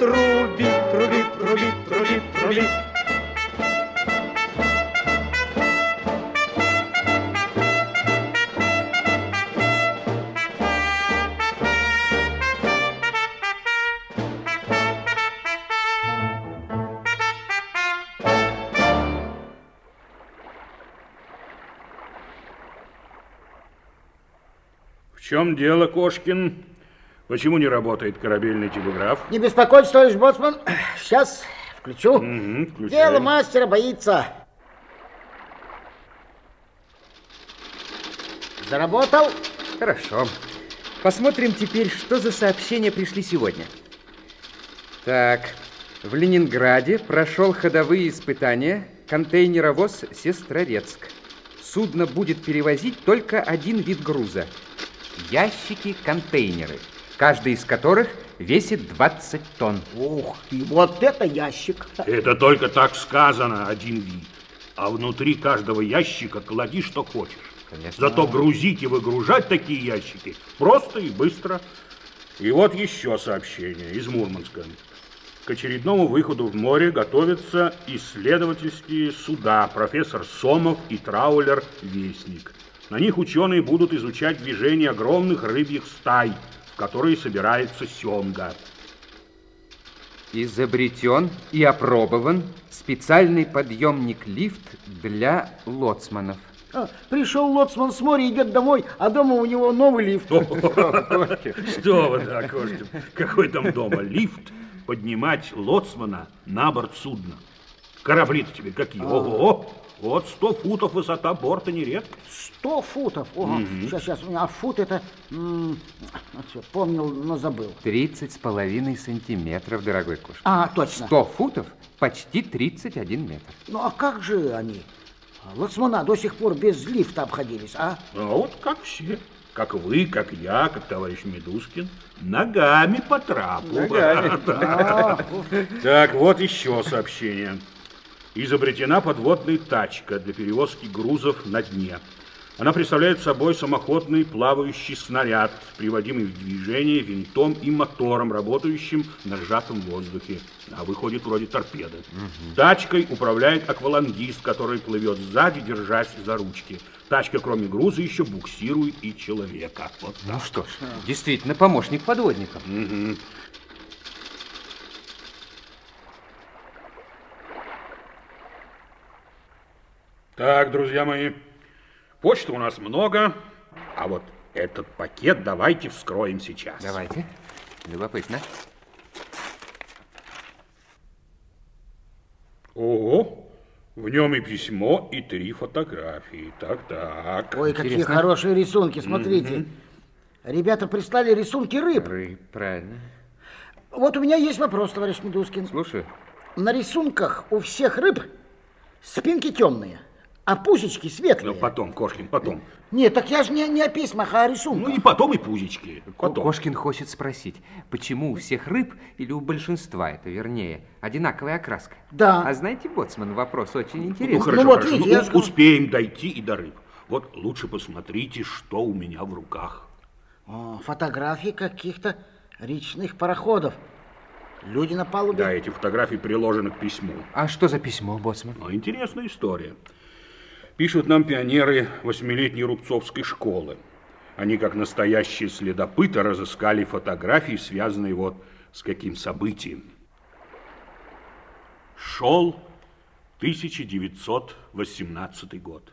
трубит, трубит, трубит, трубит, трубит. В чем дело, Кошкин? Почему не работает корабельный телеграф? Не беспокойтесь, товарищ Боцман. Сейчас включу. Угу, включай. Дело мастера боится. Заработал? Хорошо. Посмотрим теперь, что за сообщения пришли сегодня. Так, в Ленинграде прошел ходовые испытания контейнеровоз «Сестрорецк». Судно будет перевозить только один вид груза – ящики-контейнеры, каждый из которых весит 20 тонн. Ух ты, вот это ящик. Это только так сказано, один вид. А внутри каждого ящика клади, что хочешь. Конечно. Зато грузить и выгружать такие ящики просто и быстро. И вот еще сообщение из Мурманска. К очередному выходу в море готовятся исследовательские суда профессор Сомов и траулер Вестник. На них ученые будут изучать движение огромных рыбьих стай, которые собирается семга. Изобретен и опробован специальный подъемник-лифт для лоцманов. А, пришел лоцман с моря, идет домой, а дома у него новый лифт. Что вы, да, Костя, какой там дома лифт поднимать лоцмана на борт судна? Корабли-то тебе какие? Ого! Вот сто футов высота борта не редко. Сто футов. Ого, сейчас, сейчас. А фут это... м, всё, помнил, но забыл. 30 с половиной сантиметров, дорогой Кош. А, точно. 100 футов почти 31 метр. Ну, а как же они? Лоцмана до сих пор без лифта обходились, а? А вот как все. Как вы, как я, как товарищ Медускин. Ногами по трапу. А, Так, вот еще сообщение. Изобретена подводная тачка для перевозки грузов на дне. Она представляет собой самоходный плавающий снаряд, приводимый в движение винтом и мотором, работающим на сжатом воздухе. А выходит вроде торпеды. Тачкой управляет аквалангист, который плывет сзади, держась за ручки. Тачка, кроме груза, еще буксирует и человека. Вот так. Ну что ж, действительно, помощник подводника. Мгм. Так, друзья мои, почты у нас много, а вот этот пакет давайте вскроем сейчас. Давайте. Любопытно. Ого, в нем и письмо, и три фотографии. Так, так. Ой, какие Интересно. хорошие рисунки, смотрите. Ребята прислали рисунки рыб. Рыб, правильно. Вот у меня есть вопрос, товарищ Медускин. Слушаю. На рисунках у всех рыб спинки темные, а пузички светлые. Ну, потом, Кошкин, потом. Нет, так я же не, не о письмах, а о рисунках. Ну, и потом, и пузички. Потом. Кошкин хочет спросить, почему у всех рыб, или у большинства, это вернее, одинаковая окраска? Да. А знаете, Боцман, вопрос очень Ну, интересный. хорошо, вот хорошо. видите, Ну, я успеем дойти и до рыб. Вот лучше посмотрите, что у меня в руках. О, фотографии каких-то речных пароходов. Люди на палубе. Да, эти фотографии приложены к письму. А что за письмо, Боцман? Ну, интересная история. Пишут нам пионеры восьмилетней Рубцовской школы. Они, как настоящие следопыты, разыскали фотографии, связанные вот с каким событием. Шел 1918 год.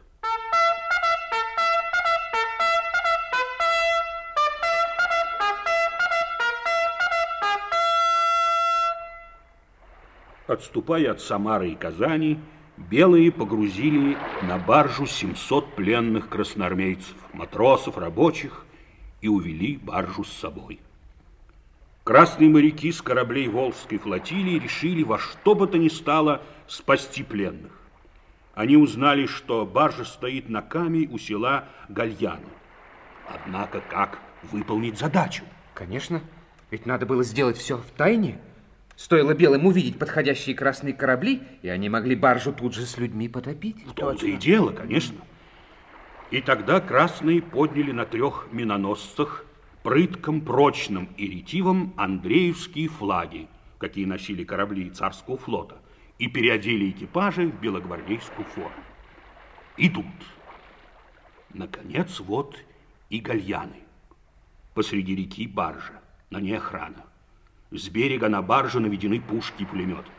Отступая от Самары и Казани, белые погрузили на баржу 700 пленных красноармейцев, матросов, рабочих и увели баржу с собой. Красные моряки с кораблей Волжской флотилии решили во что бы то ни стало спасти пленных. Они узнали, что баржа стоит на каме у села Гальяна. Однако как выполнить задачу? Конечно, ведь надо было сделать все в тайне. Стоило белым увидеть подходящие красные корабли, и они могли баржу тут же с людьми потопить. В том-то и дело, конечно. И тогда красные подняли на трех миноносцах прытком, прочным и ретивом Андреевские флаги, какие носили корабли царского флота, и переодели экипажи в белогвардейскую форму. Идут. Наконец, вот и гальяны. Посреди реки баржа, на ней охрана. С берега на баржу наведены пушки и пулеметы.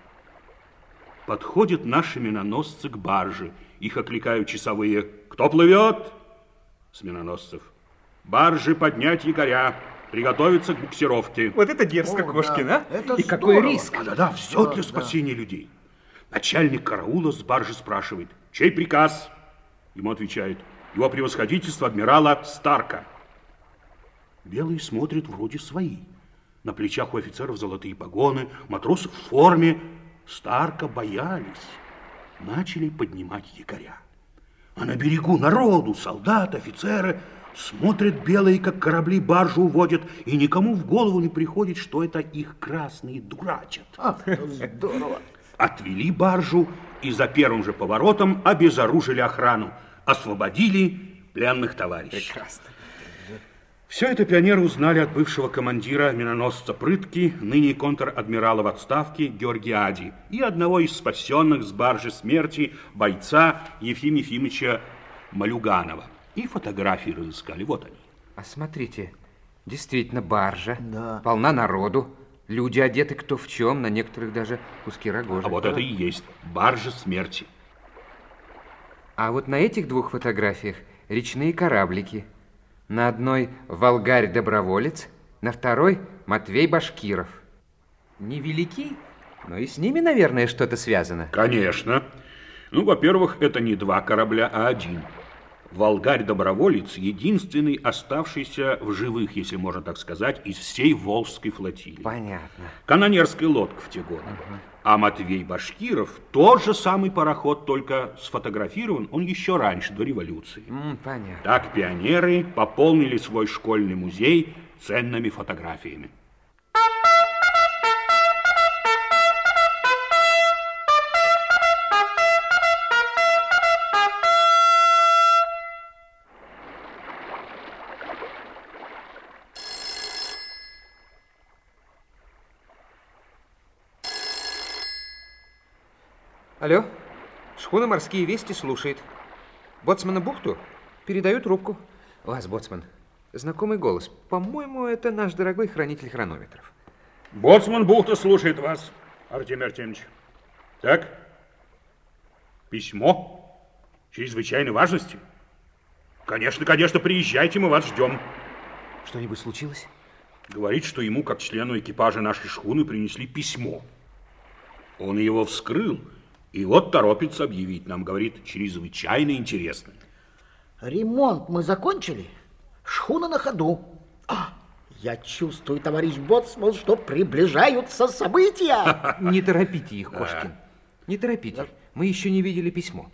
Подходят наши миноносцы к барже. Их окликают часовые. Кто плывет? С миноносцев. Баржи поднять якоря, приготовиться к буксировке. Вот это дерзко, О, Кошкин, да. а? Это И какой здорово. риск. А, да-да, все Да, для да. спасения людей. Начальник караула с баржи спрашивает, чей приказ? Ему отвечает, его превосходительство адмирала Старка. Белые смотрят вроде свои. На плечах у офицеров золотые погоны, матросы в форме. Старка боялись. Начали поднимать якоря. А на берегу народу, солдаты, офицеры смотрят белые, как корабли баржу уводят, и никому в голову не приходит, что это их красные дурачат. А, здорово. Отвели баржу и за первым же поворотом обезоружили охрану, освободили пленных товарищей. Прекрасно. Все это пионеры узнали от бывшего командира миноносца Прытки, ныне контр-адмирала в отставке Георгиади, и одного из спасенных с баржи смерти бойца Ефима Ефимовича Малюганова. И фотографии разыскали, вот они. А смотрите, действительно баржа, Да. полна народу. Люди одеты кто в чем, на некоторых даже куски рогожи. А вот это и есть баржа смерти. А вот на этих двух фотографиях речные кораблики. На одной Волгарь-доброволец, на второй Матвей Башкиров. Невелики, но и с ними, наверное, что-то связано. Конечно. Ну, во-первых, это не два корабля, а один. Волгарь-доброволец – единственный оставшийся в живых, если можно так сказать, из всей Волжской флотилии. Понятно. Канонерская лодка в те годы. А Матвей Башкиров – тот же самый пароход, только сфотографирован он еще раньше, до революции. Понятно. Так пионеры пополнили свой школьный музей ценными фотографиями. Алло, шхуна «Морские вести» слушает. Боцмана бухту передаю трубку. Вас, боцман, знакомый голос. По-моему, это наш дорогой хранитель хронометров. Боцман бухта слушает вас, Артемий Артемьевич. Так? Письмо? Чрезвычайной важности? Конечно, конечно, приезжайте, мы вас ждем. Что-нибудь случилось? Говорит, что ему, как члену экипажа нашей шхуны, принесли письмо. Он его вскрыл, и вот торопится объявить нам, говорит, чрезвычайно интересно. Ремонт мы закончили. Шхуна на ходу. А, я чувствую, товарищ Боцман, что приближаются события. Не торопите их, Кошкин. Не торопите. Мы еще не видели письмо.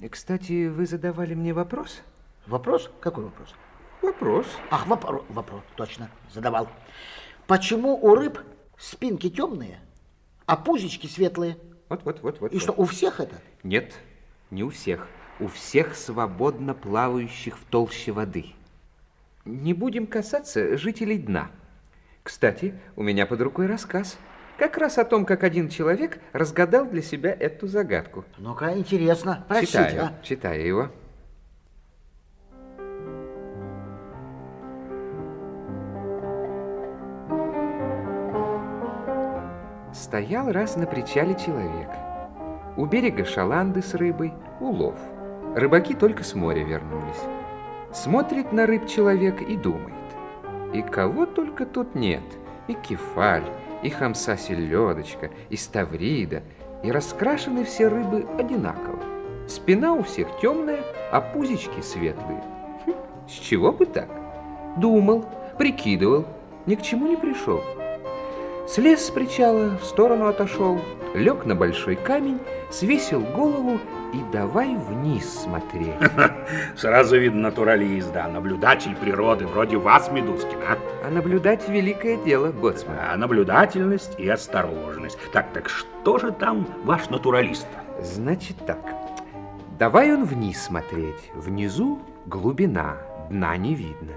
И, Кстати, вы задавали мне вопрос? Вопрос? Какой вопрос? Вопрос. Ах, вопрос, вопрос, точно, задавал. Почему у рыб спинки темные, а пузички светлые? Вот, вот, вот, вот. И вот. что, у всех это? Нет, не у всех. У всех свободно плавающих в толще воды. Не будем касаться жителей дна. Кстати, у меня под рукой рассказ. Как раз о том, как один человек разгадал для себя эту загадку. Ну-ка, интересно. Простите, читаю, а? читаю его. Стоял раз на причале человек. У берега шаланды с рыбой, улов. Рыбаки только с моря вернулись. Смотрит на рыб человек и думает. И кого только тут нет. И кефаль, и хамса селедочка, и ставрида. И раскрашены все рыбы одинаково. Спина у всех темная, а пузички светлые. Хм, с чего бы так? Думал, прикидывал, ни к чему не пришел. Слез с причала, в сторону отошел, лег на большой камень, свесил голову и давай вниз смотреть. Сразу видно натуралист, да, наблюдатель природы, вроде вас, Медускин, а? А наблюдать великое дело, боцман. А наблюдательность и осторожность. Так, так что же там ваш натуралист? Значит так, давай он вниз смотреть. Внизу глубина, дна не видно.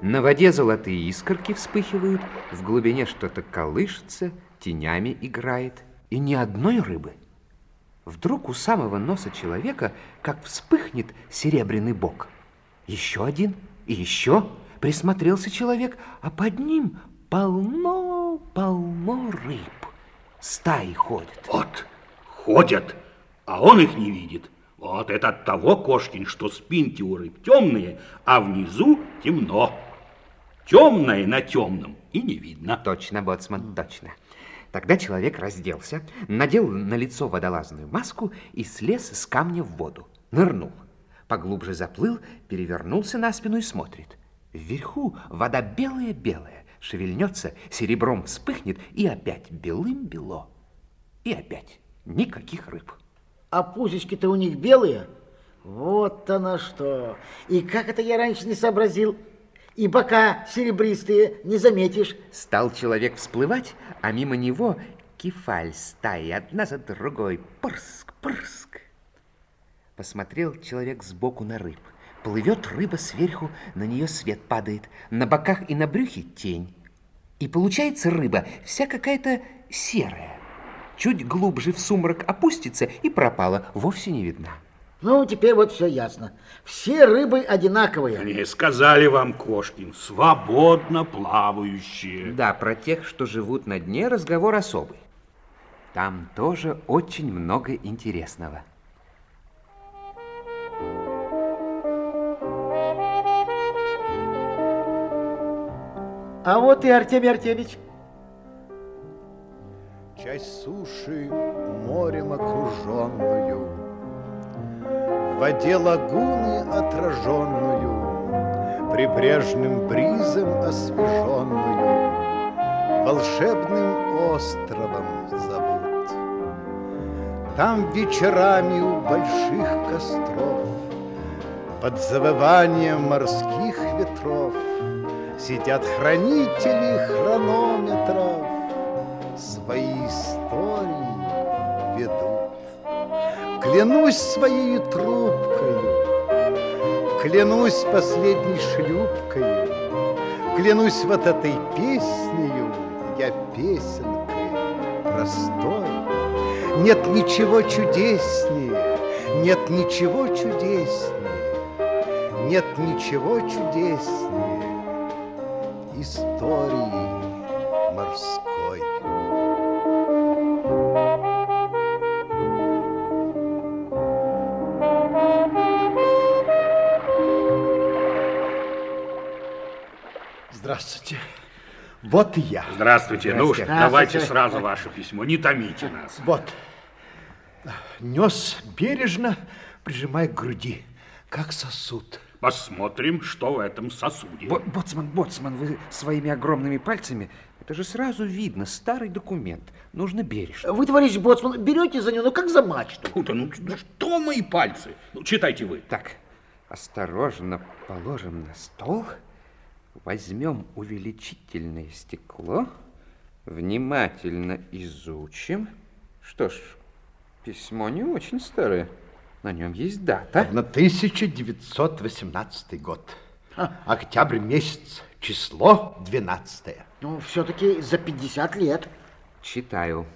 На воде золотые искорки вспыхивают, в глубине что-то колышется, тенями играет, и ни одной рыбы. Вдруг у самого носа человека как вспыхнет серебряный бок. Еще один и еще. Присмотрелся человек, а под ним полно-полно рыб. Стаи ходят. Вот, ходят, а он их не видит. Вот это от того, Кошкин, что спинки у рыб темные, а внизу темно. Темное на темном и не видно. Точно, боцман, точно. Тогда человек разделся, надел на лицо водолазную маску и слез с камня в воду. Нырнул. Поглубже заплыл, перевернулся на спину и смотрит. Вверху вода белая-белая, шевельнется, серебром вспыхнет, и опять белым-бело. И опять никаких рыб. А пузички-то у них белые? Вот оно что. И как это я раньше не сообразил? И бока серебристые, не заметишь. Стал человек всплывать, а мимо него кефаль стаи, одна за другой. Прск, прск. Посмотрел человек сбоку на рыб. Плывет рыба сверху, на нее свет падает. На боках и на брюхе тень. И получается рыба вся какая-то серая. Чуть глубже в сумрак опустится и пропала, вовсе не видна. Ну, теперь вот все ясно. Все рыбы одинаковые. Они сказали вам, Кошкин, свободно плавающие. Да, про тех, что живут на дне, разговор особый. Там тоже очень много интересного. А вот и Артемий Артемьевич. Часть суши морем окруженную, В воде лагуны отраженную, Прибрежным бризом освеженную, Волшебным островом зовут. Там вечерами у больших костров Под завыванием морских ветров Сидят хранители хронометров, Свои Клянусь своей трубкою, Клянусь последней шлюпкою, Клянусь вот этой песнею, Я песенкой простой. Нет ничего чудеснее, Нет ничего чудеснее, Нет ничего чудеснее истории Здравствуйте. Вот и я. Здравствуйте. Ну уж, Здравствуйте. давайте Здравствуйте. сразу ваше письмо, не томите нас. Вот. Нес бережно, прижимая к груди, как сосуд. Посмотрим, что в этом сосуде. Бо- боцман, боцман, вы своими огромными пальцами, это же сразу видно, старый документ. Нужно бережно. Вы, товарищ Боцман, берете за него, ну как за мачту. Фу, да ну, ну что мои пальцы? Ну, читайте вы. Так, осторожно положим на стол, возьмем увеличительное стекло, внимательно изучим. Что ж, письмо не очень старое. На нем есть дата. На 1918 год. Октябрь месяц, число 12. Ну, все-таки за 50 лет. Читаю.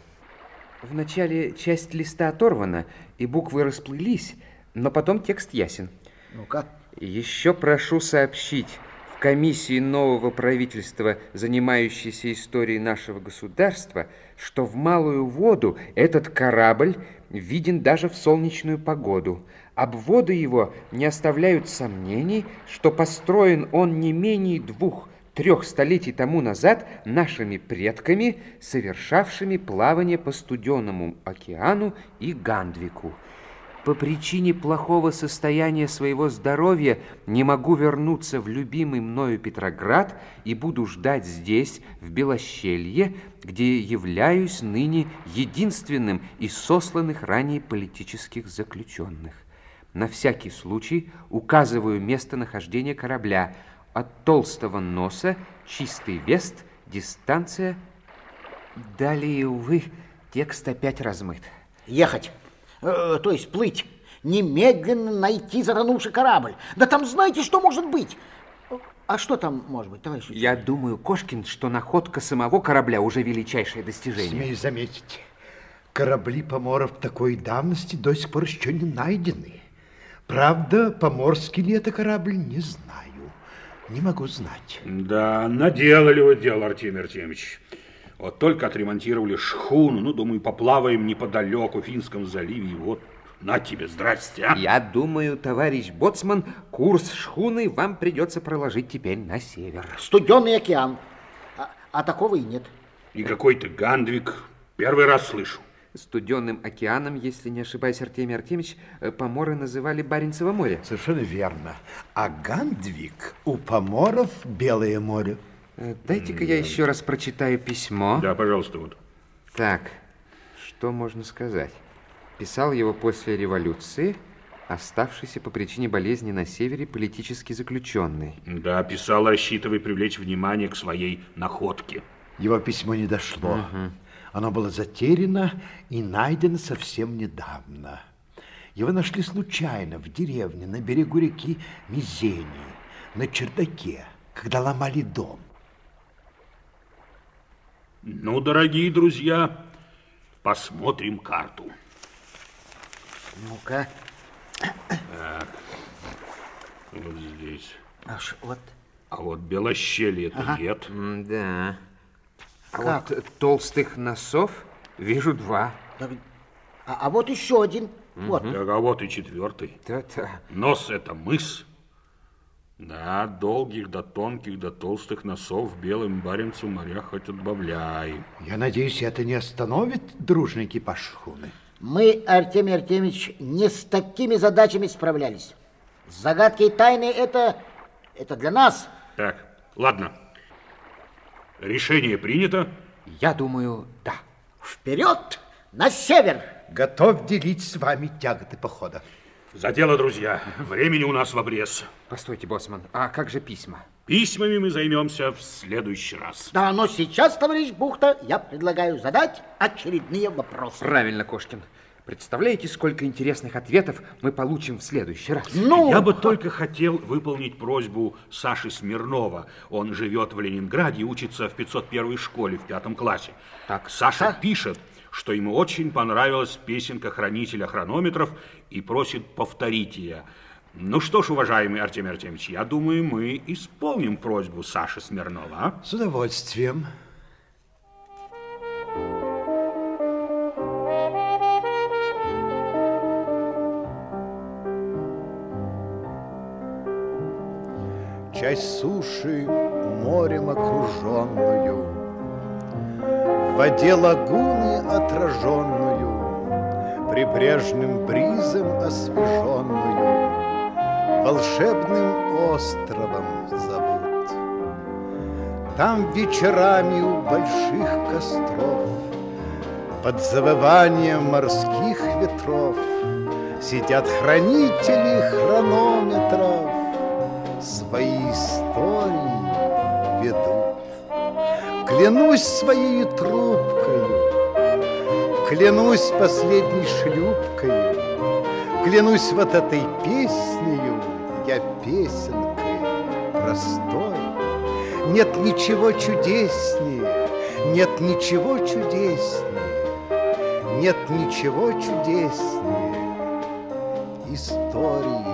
Вначале часть листа оторвана, и буквы расплылись, но потом текст ясен. Ну-ка. Еще прошу сообщить, комиссии нового правительства, занимающейся историей нашего государства, что в малую воду этот корабль виден даже в солнечную погоду. Обводы его не оставляют сомнений, что построен он не менее двух-трех столетий тому назад нашими предками, совершавшими плавание по студенному океану и Гандвику. По причине плохого состояния своего здоровья не могу вернуться в любимый мною Петроград и буду ждать здесь, в Белощелье, где являюсь ныне единственным из сосланных ранее политических заключенных. На всякий случай указываю местонахождение корабля от толстого носа, чистый вест, дистанция. Далее, увы, текст опять размыт. Ехать, э, то есть плыть, немедленно найти затонувший корабль. Да там знаете, что может быть? А что там может быть, товарищ? Я думаю, Кошкин, что находка самого корабля уже величайшее достижение. Смею заметить, корабли поморов такой давности до сих пор еще не найдены. Правда, поморский ли это корабль, не знаю. Не могу знать. Да, наделали вы дело, Артемий Артемьевич. Вот только отремонтировали шхуну, ну, думаю, поплаваем неподалеку в Финском заливе, и вот на тебе, здрасте, а. Я думаю, товарищ Боцман, курс шхуны вам придется проложить теперь на север. Студенный океан. А, а такого и нет. И какой-то Гандвик. Первый раз слышу. Студенным океаном, если не ошибаюсь, Артемий Артемьевич, э, поморы называли Баренцево море. Совершенно верно. А Гандвик у поморов Белое море. Э, Дайте-ка я еще раз прочитаю письмо. Да, пожалуйста, вот. Так, что можно сказать? Писал его после революции, оставшийся по причине болезни на севере политически заключенный. Да, писал, рассчитывая привлечь внимание к своей находке. Его письмо не дошло. Оно было затеряно и найдено совсем недавно. Его нашли случайно в деревне на берегу реки Мизени, на чердаке, когда ломали дом. Ну, дорогие друзья, посмотрим карту. Ну-ка, Вот здесь. аж вот. А вот Белощелье это нет. Да. А Как? вот э, толстых носов вижу два. Так, А, а вот еще один. Вот. Так, а вот и четвертый. Да-да. Нос это мыс. Да, долгих до тонких до толстых носов в белом баренцу моря хоть отбавляй. Я надеюсь, это не остановит дружный экипаж шхуны. Мы, Артемий Артемьевич, не с такими задачами справлялись. Загадки и тайны это, это для нас. Так, ладно. Решение принято. Я думаю, да. Вперед, на север! Готов делить с вами тяготы похода. За дело, друзья. Времени у нас в обрез. Постойте, Боцман, а как же письма? Письмами мы займемся в следующий раз. Да, но сейчас, товарищ Бухта, я предлагаю задать очередные вопросы. Правильно, Кошкин. Представляете, сколько интересных ответов мы получим в следующий раз? Ну, Я бы только хотел выполнить просьбу Саши Смирнова. Он живет в Ленинграде и учится в 501 школе в пятом классе. Так, Саша Са- пишет, что ему очень понравилась песенка хранителя хронометров и просит повторить ее. Ну что ж, уважаемый Артемий Артемьевич, я думаю, мы исполним просьбу Саши Смирнова. а? С удовольствием. Часть суши морем окруженную, В воде лагуны отраженную, Прибрежным бризом освеженную, Волшебным островом зовут. Там вечерами у больших костров Под завыванием морских ветров Сидят хранители хронометров Свои истории ведут. Клянусь своей трубкою, Клянусь последней шлюпкою, Клянусь вот этой песнею, Я песенкой простой. Нет ничего чудеснее, Нет ничего чудеснее, Нет ничего чудеснее Истории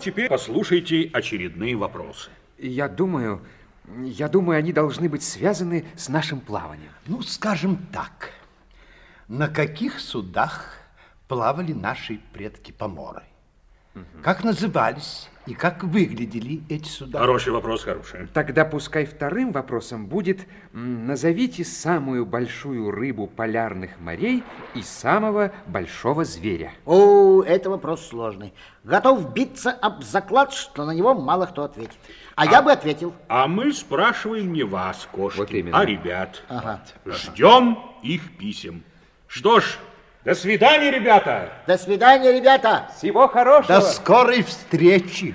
теперь послушайте очередные вопросы. Я думаю, я думаю, они должны быть связаны с нашим плаванием. Ну, скажем так, на каких судах плавали наши предки-поморы? Как назывались и как выглядели эти суда? Хороший вопрос, хороший. Тогда пускай вторым вопросом будет назовите самую большую рыбу полярных морей и самого большого зверя. О, это вопрос сложный. Готов биться об заклад, что на него мало кто ответит. А, я бы ответил. А мы спрашиваем не вас, кошки, Вот именно. а ребят. Ага. Ждем их писем. Что ж, до свидания, ребята! До свидания, ребята. Всего хорошего! До скорой встречи!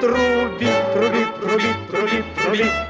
трубит, трубит, трубит, трубит, трубит